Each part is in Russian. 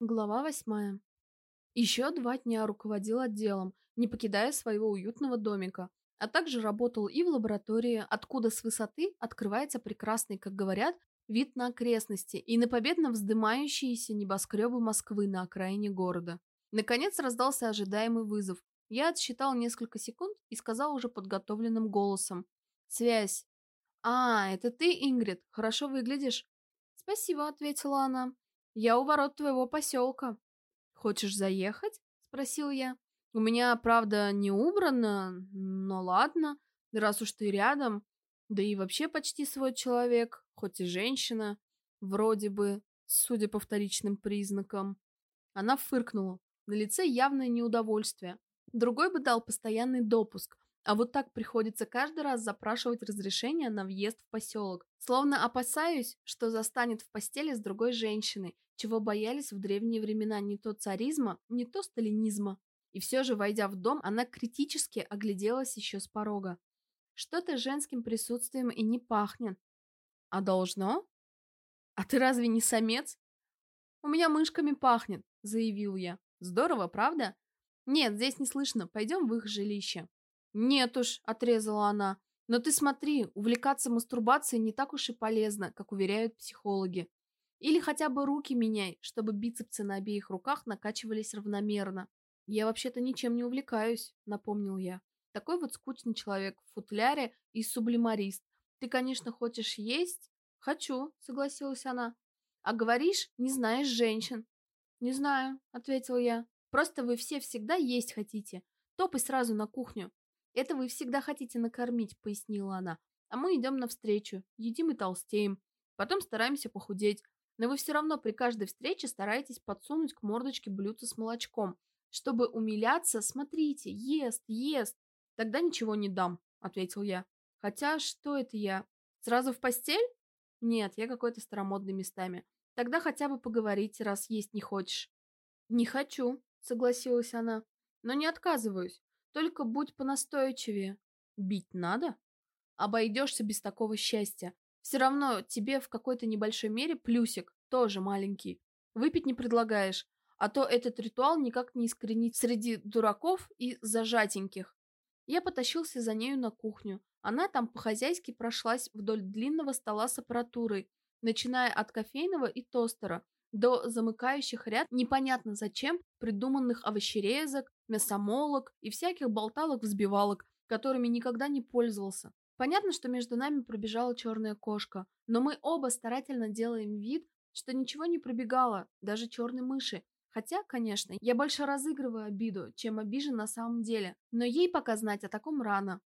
Глава восьмая. Еще два дня руководил отделом, не покидая своего уютного домика, а также работал и в лаборатории, откуда с высоты открывается прекрасный, как говорят, вид на окрестности и на победно вздымающиеся небоскребы Москвы на окраине города. Наконец раздался ожидаемый вызов. Я отсчитал несколько секунд и сказал уже подготовленным голосом. «Связь». «А, это ты, Ингрид? Хорошо выглядишь». «Спасибо», — ответила она. Я у ворот твоего поселка. Хочешь заехать? Спросил я. У меня, правда, не убрано, но ладно, раз уж ты рядом. Да и вообще почти свой человек, хоть и женщина. Вроде бы, судя по вторичным признакам. Она фыркнула. На лице явное неудовольствие. Другой бы дал постоянный допуск, а вот так приходится каждый раз запрашивать разрешение на въезд в поселок. Словно опасаюсь, что застанет в постели с другой женщиной, чего боялись в древние времена не то царизма, не то сталинизма. И все же, войдя в дом, она критически огляделась еще с порога. Что-то женским присутствием и не пахнет. А должно? А ты разве не самец? У меня мышками пахнет, заявил я. Здорово, правда? Нет, здесь не слышно. Пойдем в их жилище. «Нет уж», — отрезала она. «Но ты смотри, увлекаться мастурбацией не так уж и полезно, как уверяют психологи. Или хотя бы руки меняй, чтобы бицепсы на обеих руках накачивались равномерно. Я вообще-то ничем не увлекаюсь», — напомнил я. «Такой вот скучный человек в футляре и сублимарист. Ты, конечно, хочешь есть?» «Хочу», — согласилась она. «А говоришь, не знаешь женщин». «Не знаю», — ответил я. «Просто вы все всегда есть хотите. Топай сразу на кухню. «Это вы всегда хотите накормить», — пояснила она. «А мы идем навстречу, едим и толстеем. Потом стараемся похудеть. Но вы все равно при каждой встрече стараетесь подсунуть к мордочке блюдце с молочком. Чтобы умиляться, смотрите, ест, ест. Тогда ничего не дам», — ответил я. «Хотя, что это я? Сразу в постель?» «Нет, я какой-то старомодный местами. Тогда хотя бы поговорите, раз есть не хочешь». «Не хочу», — согласилась она. «Но не отказываюсь. Только будь понастойчивее. Бить надо? Обойдешься без такого счастья. Все равно тебе в какой-то небольшой мере плюсик, тоже маленький. Выпить не предлагаешь, а то этот ритуал никак не искоренить среди дураков и зажатеньких. Я потащился за нею на кухню. Она там по-хозяйски прошлась вдоль длинного стола с аппаратурой, начиная от кофейного и тостера, до замыкающих ряд непонятно зачем придуманных овощерезок, мясомолок и всяких болталок-взбивалок, которыми никогда не пользовался. Понятно, что между нами пробежала черная кошка, но мы оба старательно делаем вид, что ничего не пробегало, даже черной мыши. Хотя, конечно, я больше разыгрываю обиду, чем обижен на самом деле, но ей пока знать о таком рано.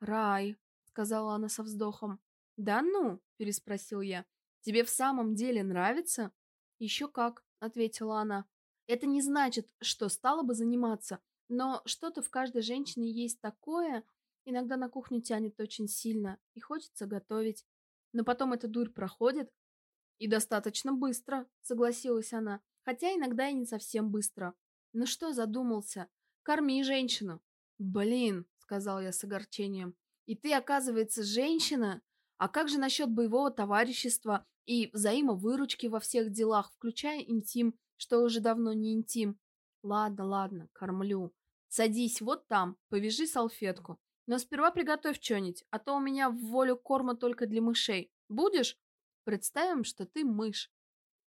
«Рай», — сказала она со вздохом. «Да ну?» — переспросил я. «Тебе в самом деле нравится?» «Еще как», — ответила она. «Это не значит, что стала бы заниматься, но что-то в каждой женщине есть такое, иногда на кухню тянет очень сильно, и хочется готовить. Но потом эта дурь проходит. И достаточно быстро, согласилась она, хотя иногда и не совсем быстро. Ну что задумался? Корми женщину. Блин, сказал я с огорчением. И ты, оказывается, женщина? А как же насчет боевого товарищества и взаимовыручки во всех делах, включая интим, что уже давно не интим? Ладно, ладно, кормлю. Садись вот там, повяжи салфетку. Но сперва приготовь что-нибудь, а то у меня в волю корма только для мышей. Будешь? Представим, что ты мышь.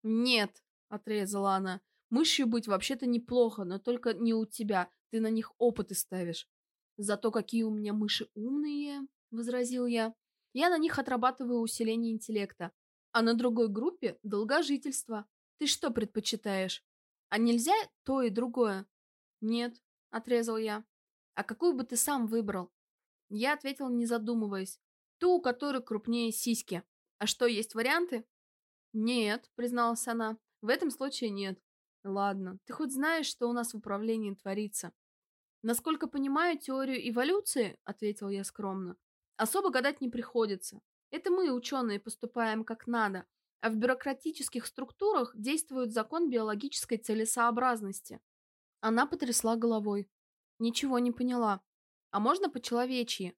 Нет, отрезала она. Мышью быть вообще-то неплохо, но только не у тебя. Ты на них опыты ставишь. Зато какие у меня мыши умные, возразил я. Я на них отрабатываю усиление интеллекта. А на другой группе – долгожительство. Ты что предпочитаешь? А нельзя то и другое? Нет, отрезал я. А какую бы ты сам выбрал? Я ответил, не задумываясь. Ту, у которой крупнее сиськи. А что, есть варианты? Нет, призналась она. В этом случае нет. Ладно, ты хоть знаешь, что у нас в управлении творится? Насколько понимаю теорию эволюции, ответил я скромно, особо гадать не приходится. Это мы, ученые, поступаем как надо, а в бюрократических структурах действует закон биологической целесообразности. Она потрясла головой. Ничего не поняла. А можно по-человечьи?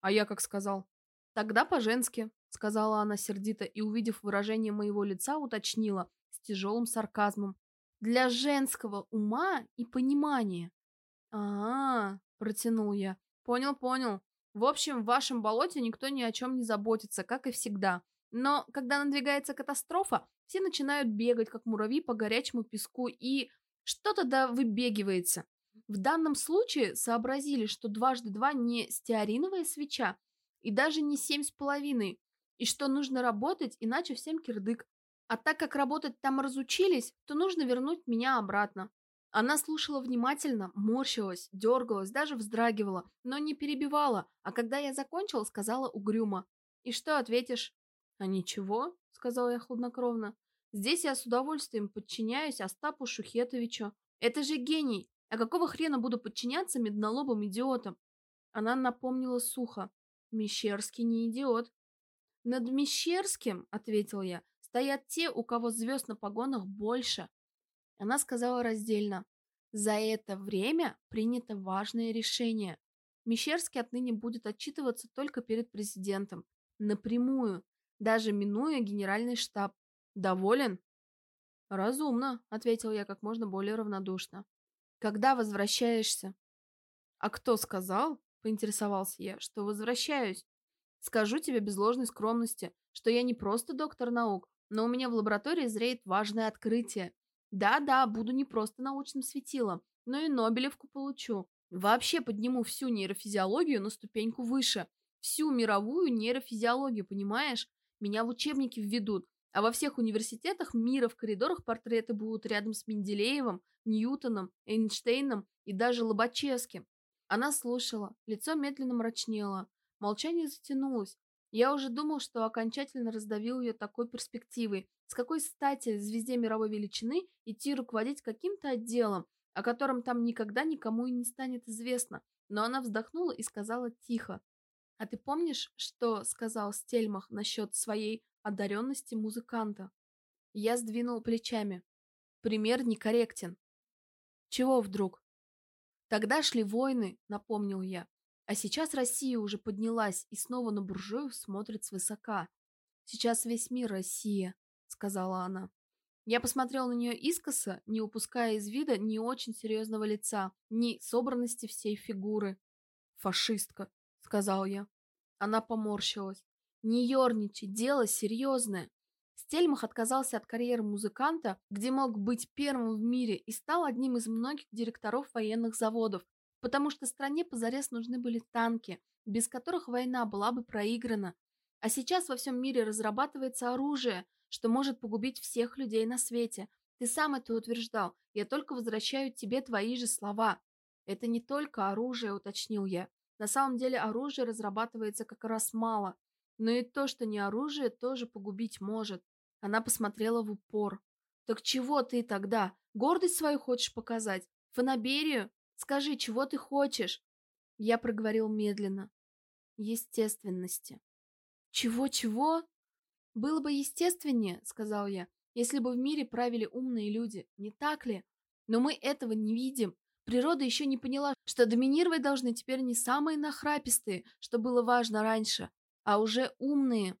А я как сказал? Тогда по-женски, сказала она сердито и, увидев выражение моего лица, уточнила с тяжелым сарказмом. Для женского ума и понимания. а, -а, -а протянул я. Понял, понял. В общем, в вашем болоте никто ни о чем не заботится, как и всегда. Но когда надвигается катастрофа, все начинают бегать, как муравьи по горячему песку, и что-то да выбегивается. В данном случае сообразили, что дважды два не стеариновая свеча и даже не семь с половиной, и что нужно работать, иначе всем кирдык. А так как работать там разучились, то нужно вернуть меня обратно. Она слушала внимательно, морщилась, дергалась, даже вздрагивала, но не перебивала, а когда я закончила, сказала угрюмо. «И что ответишь?» «А ничего», — сказала я хладнокровно. «Здесь я с удовольствием подчиняюсь Остапу Шухетовичу. Это же гений! А какого хрена буду подчиняться меднолобым идиотам?» Она напомнила сухо. «Мещерский не идиот». «Над Мещерским, — ответил я, — стоят те, у кого звезд на погонах больше». Она сказала раздельно. «За это время принято важное решение. Мещерский отныне будет отчитываться только перед президентом. Напрямую, даже минуя генеральный штаб. Доволен?» «Разумно», — ответил я как можно более равнодушно. «Когда возвращаешься?» «А кто сказал?» — поинтересовался я, — что возвращаюсь. Скажу тебе без ложной скромности, что я не просто доктор наук, но у меня в лаборатории зреет важное открытие. Да-да, буду не просто научным светилом, но и Нобелевку получу. Вообще подниму всю нейрофизиологию на ступеньку выше. Всю мировую нейрофизиологию, понимаешь? Меня в учебники введут, а во всех университетах мира в коридорах портреты будут рядом с Менделеевым, Ньютоном, Эйнштейном и даже Лобачевским. Она слушала, лицо медленно мрачнело. Молчание затянулось. Я уже думал, что окончательно раздавил ее такой перспективой. С какой стати звезде мировой величины идти руководить каким-то отделом, о котором там никогда никому и не станет известно? Но она вздохнула и сказала тихо. «А ты помнишь, что сказал Стельмах насчет своей одаренности музыканта?» Я сдвинул плечами. Пример некорректен. Чего вдруг? Тогда шли войны, напомнил я. А сейчас Россия уже поднялась и снова на буржуев смотрит свысока. Сейчас весь мир Россия, сказала она. Я посмотрел на нее искоса, не упуская из вида ни очень серьезного лица, ни собранности всей фигуры. «Фашистка», — сказал я. Она поморщилась. «Не ерничай, дело серьезное. Стельмах отказался от карьеры музыканта, где мог быть первым в мире, и стал одним из многих директоров военных заводов, потому что стране позарез нужны были танки, без которых война была бы проиграна. А сейчас во всем мире разрабатывается оружие, что может погубить всех людей на свете. Ты сам это утверждал, я только возвращаю тебе твои же слова. Это не только оружие, уточнил я. На самом деле оружие разрабатывается как раз мало. Но и то, что не оружие, тоже погубить может. Она посмотрела в упор. «Так чего ты тогда? Гордость свою хочешь показать? Фанаберию? Скажи, чего ты хочешь?» Я проговорил медленно. «Естественности». «Чего-чего?» «Было бы естественнее», — сказал я, «если бы в мире правили умные люди, не так ли? Но мы этого не видим. Природа еще не поняла, что доминировать должны теперь не самые нахрапистые, что было важно раньше, а уже умные.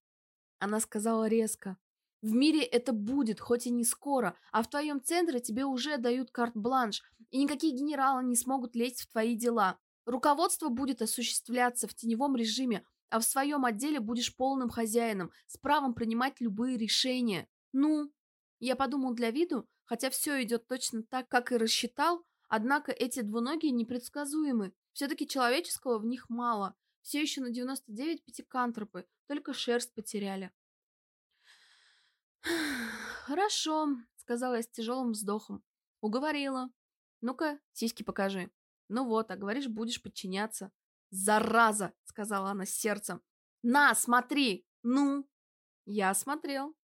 Она сказала резко. В мире это будет, хоть и не скоро, а в твоем центре тебе уже дают карт-бланш, и никакие генералы не смогут лезть в твои дела. Руководство будет осуществляться в теневом режиме, а в своем отделе будешь полным хозяином, с правом принимать любые решения. Ну, я подумал для виду, хотя все идет точно так, как и рассчитал, однако эти двуногие непредсказуемы. Все-таки человеческого в них мало. Все еще на 99 пятикантропы, только шерсть потеряли. «Хорошо», — сказала я с тяжелым вздохом. «Уговорила. Ну-ка, сиськи покажи. Ну вот, а говоришь, будешь подчиняться». «Зараза!» — сказала она с сердцем. «На, смотри! Ну!» Я смотрел.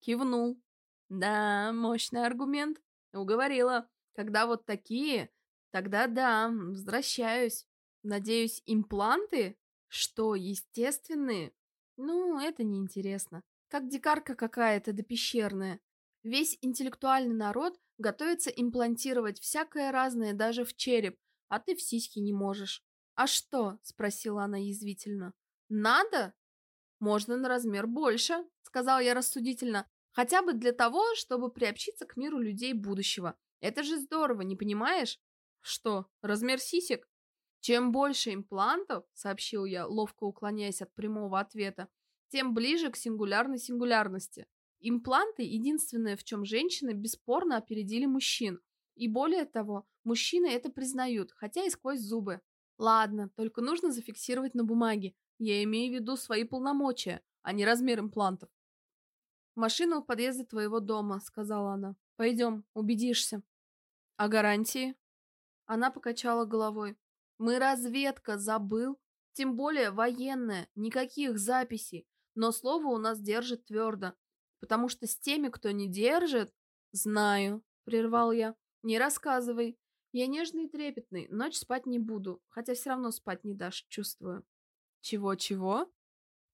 Кивнул. «Да, мощный аргумент. Уговорила. Когда вот такие, тогда да, возвращаюсь. Надеюсь, импланты? Что, естественные? Ну, это неинтересно. Как дикарка какая-то да пещерная. Весь интеллектуальный народ готовится имплантировать всякое разное даже в череп, а ты в сиськи не можешь. «А что?» – спросила она язвительно. «Надо?» «Можно на размер больше», – сказал я рассудительно. Хотя бы для того, чтобы приобщиться к миру людей будущего. Это же здорово, не понимаешь? Что, размер сисек? Чем больше имплантов, сообщил я, ловко уклоняясь от прямого ответа, тем ближе к сингулярной сингулярности. Импланты – единственное, в чем женщины бесспорно опередили мужчин. И более того, мужчины это признают, хотя и сквозь зубы. Ладно, только нужно зафиксировать на бумаге. Я имею в виду свои полномочия, а не размер имплантов. «Машина у подъезда твоего дома», — сказала она. «Пойдем, убедишься». «А гарантии?» Она покачала головой. «Мы разведка, забыл? Тем более военная, никаких записей. Но слово у нас держит твердо. Потому что с теми, кто не держит...» «Знаю», — прервал я. «Не рассказывай. Я нежный и трепетный, ночь спать не буду, хотя все равно спать не дашь, чувствую». «Чего-чего?»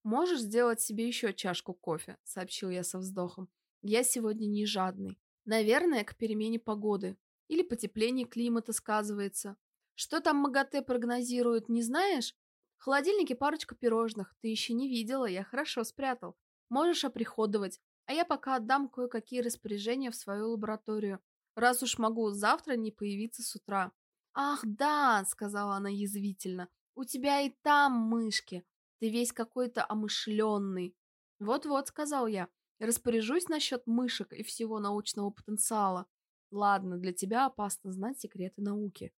«Можешь сделать себе еще чашку кофе», — сообщил я со вздохом. «Я сегодня не жадный. Наверное, к перемене погоды. Или потепление климата сказывается. Что там МАГАТЭ прогнозирует, не знаешь? В холодильнике парочка пирожных. Ты еще не видела, я хорошо спрятал. Можешь оприходовать. А я пока отдам кое-какие распоряжения в свою лабораторию. Раз уж могу завтра не появиться с утра. «Ах, да!» — сказала она язвительно. «У тебя и там мышки. Ты весь какой-то омышленный. Вот-вот, сказал я, распоряжусь насчет мышек и всего научного потенциала. Ладно, для тебя опасно знать секреты науки.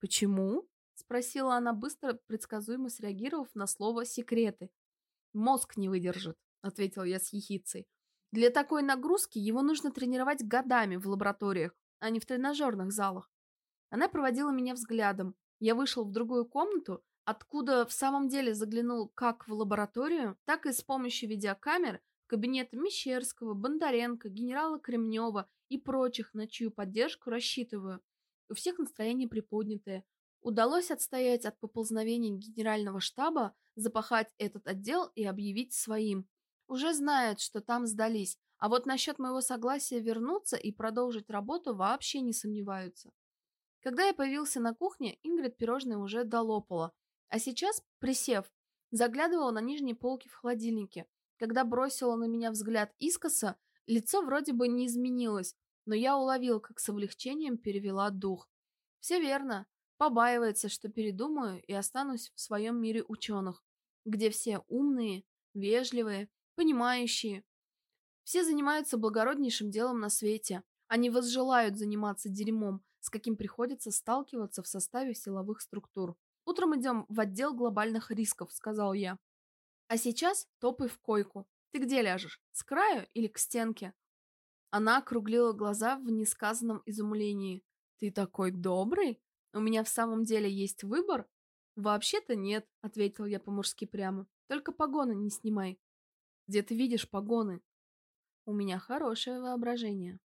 Почему? Спросила она, быстро, предсказуемо среагировав на слово «секреты». Мозг не выдержит, ответил я с ехицей. Для такой нагрузки его нужно тренировать годами в лабораториях, а не в тренажерных залах. Она проводила меня взглядом. Я вышел в другую комнату откуда в самом деле заглянул как в лабораторию, так и с помощью видеокамер в кабинеты Мещерского, Бондаренко, генерала Кремнева и прочих, на чью поддержку рассчитываю. У всех настроение приподнятое. Удалось отстоять от поползновений генерального штаба, запахать этот отдел и объявить своим. Уже знают, что там сдались, а вот насчет моего согласия вернуться и продолжить работу вообще не сомневаются. Когда я появился на кухне, Ингрид пирожное уже долопала, а сейчас, присев, заглядывала на нижние полки в холодильнике. Когда бросила на меня взгляд искоса, лицо вроде бы не изменилось, но я уловил, как с облегчением перевела дух. Все верно. Побаивается, что передумаю и останусь в своем мире ученых, где все умные, вежливые, понимающие. Все занимаются благороднейшим делом на свете. Они возжелают заниматься дерьмом, с каким приходится сталкиваться в составе силовых структур. «Утром идем в отдел глобальных рисков», — сказал я. «А сейчас топай в койку. Ты где ляжешь? С краю или к стенке?» Она округлила глаза в несказанном изумлении. «Ты такой добрый? У меня в самом деле есть выбор?» «Вообще-то нет», — ответил я по-мужски прямо. «Только погоны не снимай». «Где ты видишь погоны?» «У меня хорошее воображение».